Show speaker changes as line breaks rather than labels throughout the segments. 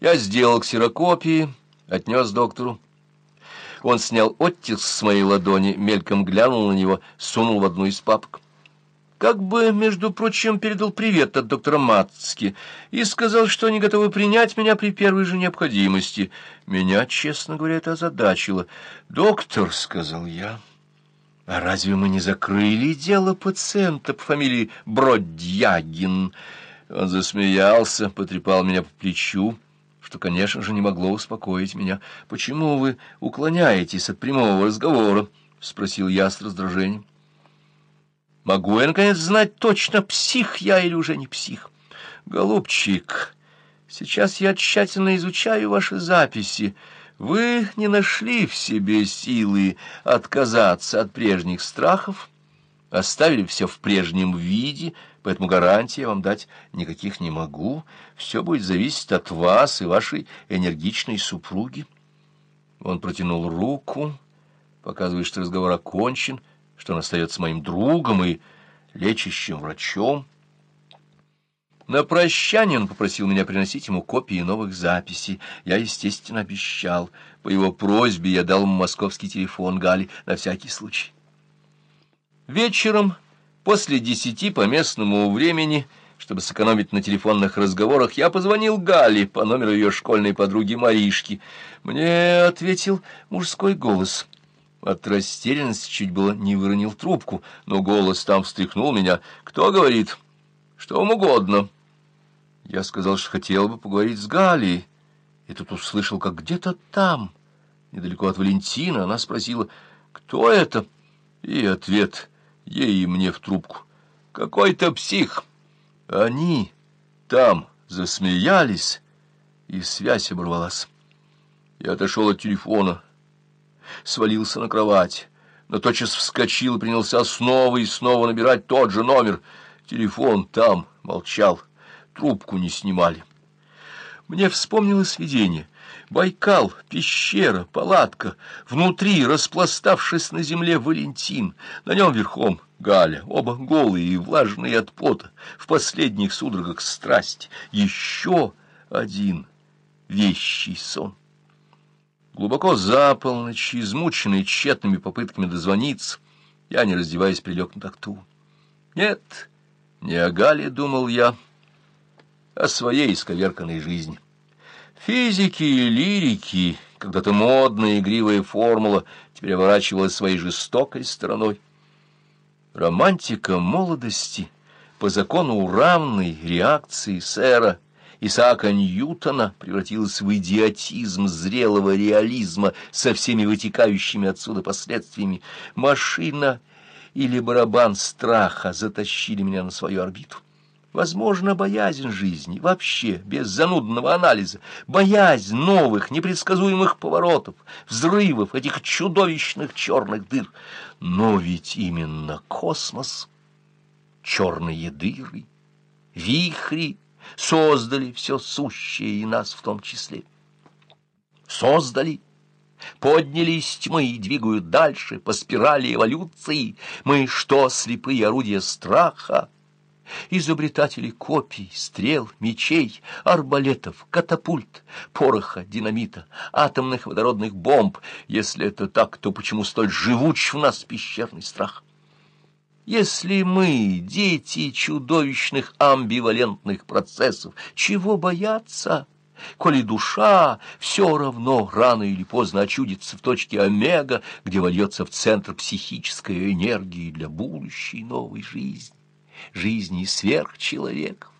Я сделал ксерокопии, отнес доктору. Он снял оттиск с моей ладони, мельком глянул на него, сунул в одну из папок. Как бы, между прочим, передал привет от доктора Мацки и сказал, что они готовы принять меня при первой же необходимости. Меня, честно говоря, это озадачило. «Доктор», — сказал я, — «а разве мы не закрыли дело пациента по фамилии Бродягин?» Он засмеялся, потрепал меня по плечу что, конечно же, не могло успокоить меня. «Почему вы уклоняетесь от прямого разговора?» — спросил я с раздражением. «Могу я, наконец, знать точно, псих я или уже не псих?» «Голубчик, сейчас я тщательно изучаю ваши записи. Вы не нашли в себе силы отказаться от прежних страхов?» Оставили все в прежнем виде, поэтому гарантии я вам дать никаких не могу. Все будет зависеть от вас и вашей энергичной супруги. Он протянул руку, показывая, что разговор окончен, что он остается моим другом и лечащим врачом. На прощание он попросил меня приносить ему копии новых записей. Я, естественно, обещал. По его просьбе я дал ему московский телефон Гали на всякий случай. Вечером, после десяти по местному времени, чтобы сэкономить на телефонных разговорах, я позвонил Гале по номеру ее школьной подруги Маришки. Мне ответил мужской голос. От растерянности чуть было не выронил трубку, но голос там встряхнул меня. «Кто говорит?» «Что вам угодно». Я сказал, что хотел бы поговорить с Галей, и тут услышал, как где-то там, недалеко от Валентина, она спросила, «Кто это?» И ответ ей и мне в трубку. Какой-то псих. Они там засмеялись, и связь оборвалась. Я отошел от телефона, свалился на кровать, но тотчас вскочил и принялся снова и снова набирать тот же номер. Телефон там молчал, трубку не снимали. Мне вспомнилось видение — Байкал, пещера, палатка, внутри, распластавшись на земле, Валентин, на нем верхом Галя, оба голые и влажные от пота, в последних судорогах страсть, еще один вещий сон. Глубоко за полночь, измученный тщетными попытками дозвониться, я, не раздеваясь, прилег на такту. Нет, не о Гале думал я, а о своей исковерканной жизни. Физики и лирики, когда-то модная игривая формула, теперь оборачивалась своей жестокой стороной. Романтика молодости по закону равной реакции сэра Исаака Ньютона превратилась в идиотизм зрелого реализма со всеми вытекающими отсюда последствиями. Машина или барабан страха затащили меня на свою орбиту. Возможно, боязнь жизни, вообще, без занудного анализа, боязнь новых, непредсказуемых поворотов, взрывов, этих чудовищных черных дыр. Но ведь именно космос, черные дыры, вихри создали все сущее и нас в том числе. Создали, подняли из тьмы и двигают дальше по спирали эволюции. Мы что, слепые орудия страха? Изобретатели копий, стрел, мечей, арбалетов, катапульт, пороха, динамита, атомных водородных бомб. Если это так, то почему столь живуч в нас пещерный страх? Если мы, дети чудовищных амбивалентных процессов, чего бояться? Коли душа все равно рано или поздно очудится в точке омега, где вольется в центр психической энергии для будущей новой жизни жизни сверхчеловеков.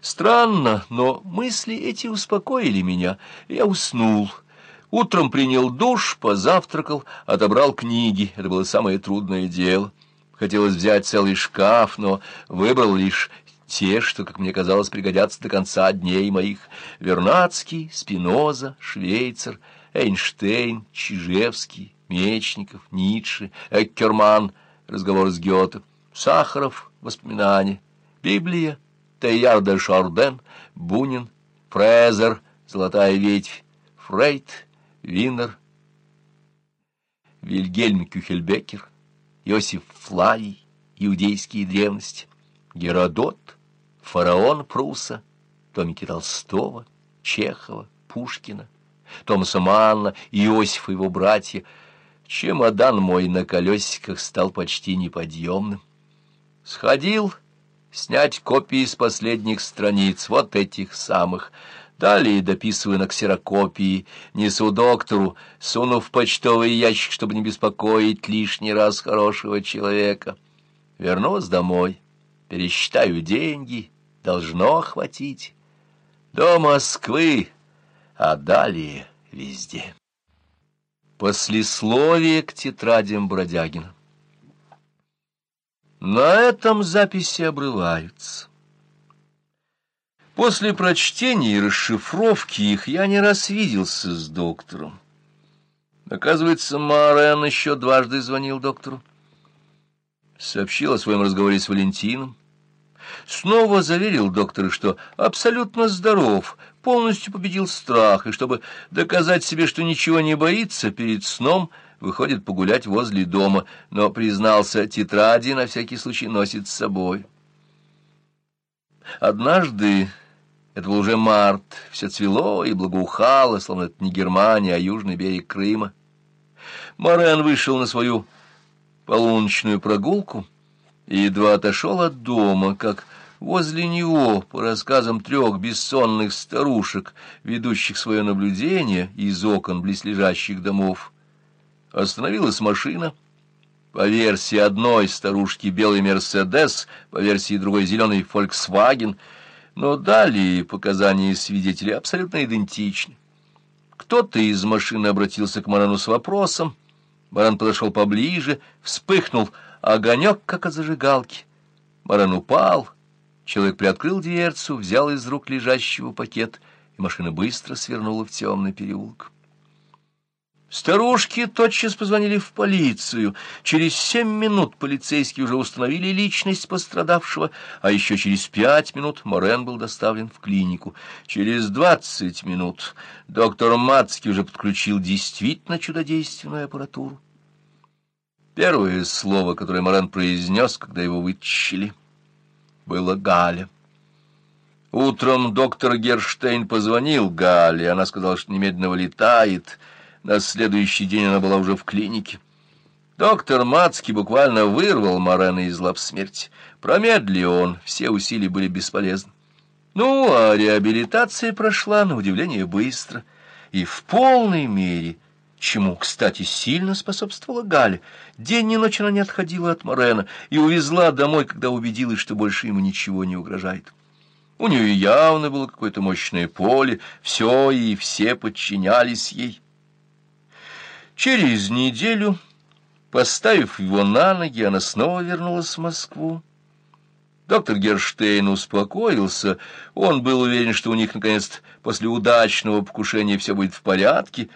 Странно, но мысли эти успокоили меня. Я уснул. Утром принял душ, позавтракал, отобрал книги. Это было самое трудное дело. Хотелось взять целый шкаф, но выбрал лишь те, что, как мне казалось, пригодятся до конца дней моих. Вернадский, Спиноза, Швейцер, Эйнштейн, Чижевский, Мечников, Ницше, Эккерман — разговор с Гёте, Сахаров, воспоминания, Библия, Тейяр Шарден, Бунин, Фрезер, Золотая ветвь, Фрейд, Виннер, Вильгельм Кюхельбекер, Иосиф Флавий, Иудейские древности, Геродот, фараон Пруса, томики Толстого, Чехова, Пушкина, Томаса Манна, Иосифа и его братья. Чемодан мой на колесиках стал почти неподъемным. Сходил снять копии с последних страниц, вот этих самых. Далее дописываю на ксерокопии, несу доктору, суну в почтовый ящик, чтобы не беспокоить лишний раз хорошего человека. Вернусь домой, пересчитаю деньги, должно хватить. До Москвы, а далее везде. Послесловие к тетрадям Бродягина. На этом записи обрываются. После прочтения и расшифровки их я не раз виделся с доктором. Оказывается, Марен еще дважды звонил доктору. Сообщил о своем разговоре с Валентином. Снова заверил доктора, что абсолютно здоров, полностью победил страх, и чтобы доказать себе, что ничего не боится, перед сном выходит погулять возле дома, но, признался, тетради на всякий случай носит с собой. Однажды это был уже март, все цвело и благоухало, словно это не Германия, а южный берег Крыма. Морен вышел на свою полуночную прогулку и едва отошел от дома, как возле него, по рассказам трех бессонных старушек, ведущих свое наблюдение из окон близлежащих домов, остановилась машина. По версии одной старушки белый «Мерседес», по версии другой зеленый «Фольксваген», но далее показания свидетелей абсолютно идентичны. Кто-то из машины обратился к Марану с вопросом. Маран подошел поближе, вспыхнул огонек, как от зажигалки. Маран упал. Человек приоткрыл дверцу, взял из рук лежащего пакет, и машина быстро свернула в темный переулок. Старушки тотчас позвонили в полицию. Через семь минут полицейские уже установили личность пострадавшего, а еще через пять минут Морен был доставлен в клинику. Через двадцать минут доктор Мацкий уже подключил действительно чудодейственную аппаратуру. Первое слово, которое Морен произнес, когда его вытащили, было «Галя». Утром доктор Герштейн позвонил Гале, она сказала, что немедленно вылетает — на следующий день она была уже в клинике. Доктор Мацкий буквально вырвал Морена из лап смерти. Промедли он, все усилия были бесполезны. Ну, а реабилитация прошла, на удивление, быстро и в полной мере, чему, кстати, сильно способствовала Галя. День и ночь она не отходила от Морена и увезла домой, когда убедилась, что больше ему ничего не угрожает. У нее явно было какое-то мощное поле, все и все подчинялись ей. Через неделю, поставив его на ноги, она снова вернулась в Москву. Доктор Герштейн успокоился. Он был уверен, что у них, наконец, после удачного покушения все будет в порядке.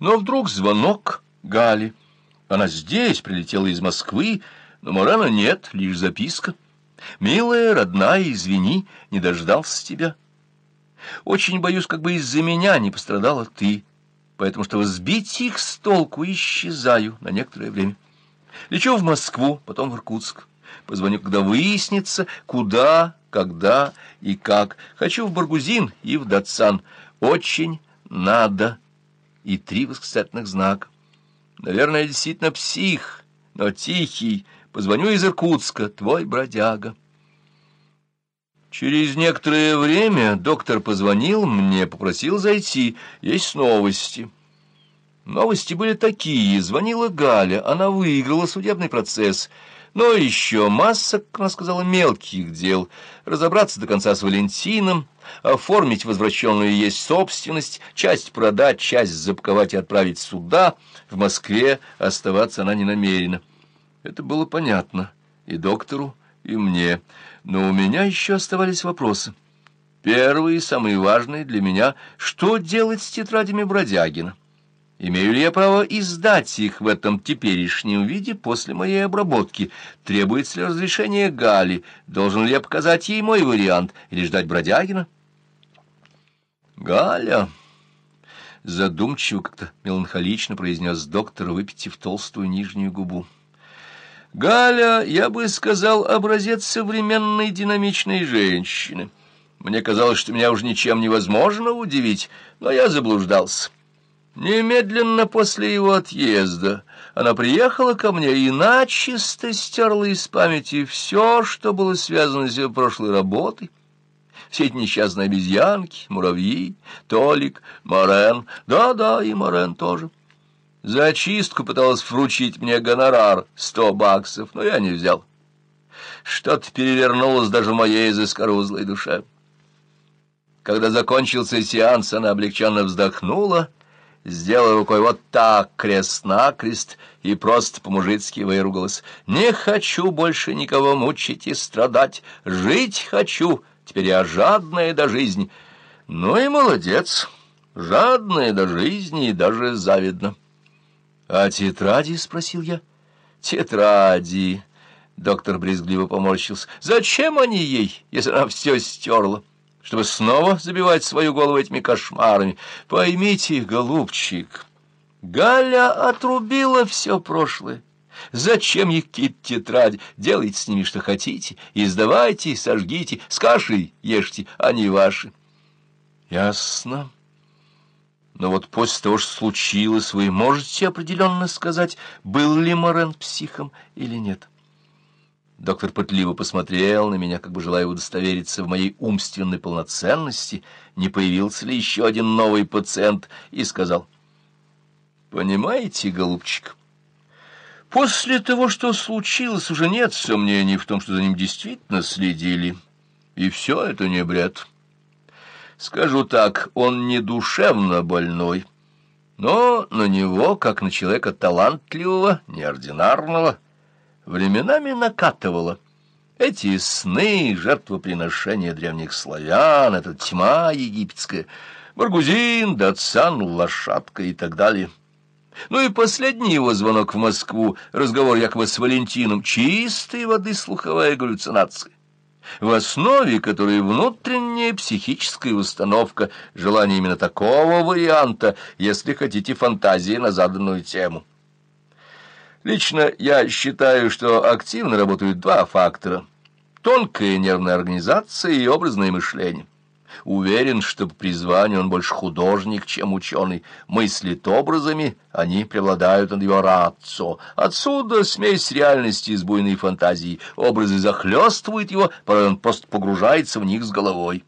Но вдруг звонок Гали. Она здесь, прилетела из Москвы, но Морана нет, лишь записка. «Милая, родная, извини, не дождался тебя. Очень боюсь, как бы из-за меня не пострадала ты» поэтому, чтобы сбить их с толку, исчезаю на некоторое время. Лечу в Москву, потом в Иркутск. Позвоню, когда выяснится, куда, когда и как. Хочу в Баргузин и в Датсан. Очень надо. И три восклицательных знака. Наверное, действительно псих, но тихий. Позвоню из Иркутска, твой бродяга. Через некоторое время доктор позвонил мне, попросил зайти. Есть новости. Новости были такие. Звонила Галя, она выиграла судебный процесс. Но еще масса, как она сказала, мелких дел. Разобраться до конца с Валентином, оформить возвращенную есть собственность, часть продать, часть запаковать и отправить сюда. В Москве оставаться она не намерена. Это было понятно и доктору, и мне но у меня еще оставались вопросы. Первый и самый важный для меня — что делать с тетрадями Бродягина? Имею ли я право издать их в этом теперешнем виде после моей обработки? Требуется ли разрешение Гали? Должен ли я показать ей мой вариант или ждать Бродягина? Галя, задумчиво как-то меланхолично произнес доктор, выпитив толстую нижнюю губу. Галя, я бы сказал, образец современной динамичной женщины. Мне казалось, что меня уже ничем невозможно удивить, но я заблуждался. Немедленно после его отъезда она приехала ко мне и начисто стерла из памяти все, что было связано с ее прошлой работой. Все эти несчастные обезьянки, муравьи, Толик, Морен, да-да, и Морен тоже. За очистку пыталась вручить мне гонорар сто баксов, но я не взял. Что-то перевернулось даже в моей заскорузлой душе. Когда закончился сеанс, она облегченно вздохнула, сделала рукой вот так, крест-накрест, и просто по-мужицки выругалась. «Не хочу больше никого мучить и страдать. Жить хочу. Теперь я жадная до жизни». «Ну и молодец. Жадная до жизни и даже завидно». «А тетради?» — спросил я. «Тетради». Доктор брезгливо поморщился. «Зачем они ей, если она все стерла?» Чтобы снова забивать свою голову этими кошмарами. Поймите, голубчик, Галя отрубила все прошлое. Зачем ей какие-то? Делайте с ними, что хотите. Издавайте, сожгите, с кашей ешьте, они ваши. Ясно. Но вот после того, что случилось, вы можете определенно сказать, был ли Морен психом или нет? Доктор пытливо посмотрел на меня, как бы желая удостовериться в моей умственной полноценности, не появился ли еще один новый пациент, и сказал, «Понимаете, голубчик, после того, что случилось, уже нет сомнений в том, что за ним действительно следили, и все это не бред. Скажу так, он не душевно больной, но на него, как на человека талантливого, неординарного, — временами накатывало. Эти сны, жертвоприношения древних славян, эта тьма египетская, Баргузин, Датсан, лошадка и так далее. Ну и последний его звонок в Москву, разговор якобы с Валентином, чистой воды слуховая галлюцинация. В основе которой внутренняя психическая установка, желание именно такого варианта, если хотите, фантазии на заданную тему. Лично я считаю, что активно работают два фактора – тонкая нервная организация и образное мышление. Уверен, что по призванию он больше художник, чем ученый. Мыслит образами, они преобладают над его рацо. Отсюда смесь реальности с буйной фантазией. Образы захлестывают его, порой он просто погружается в них с головой.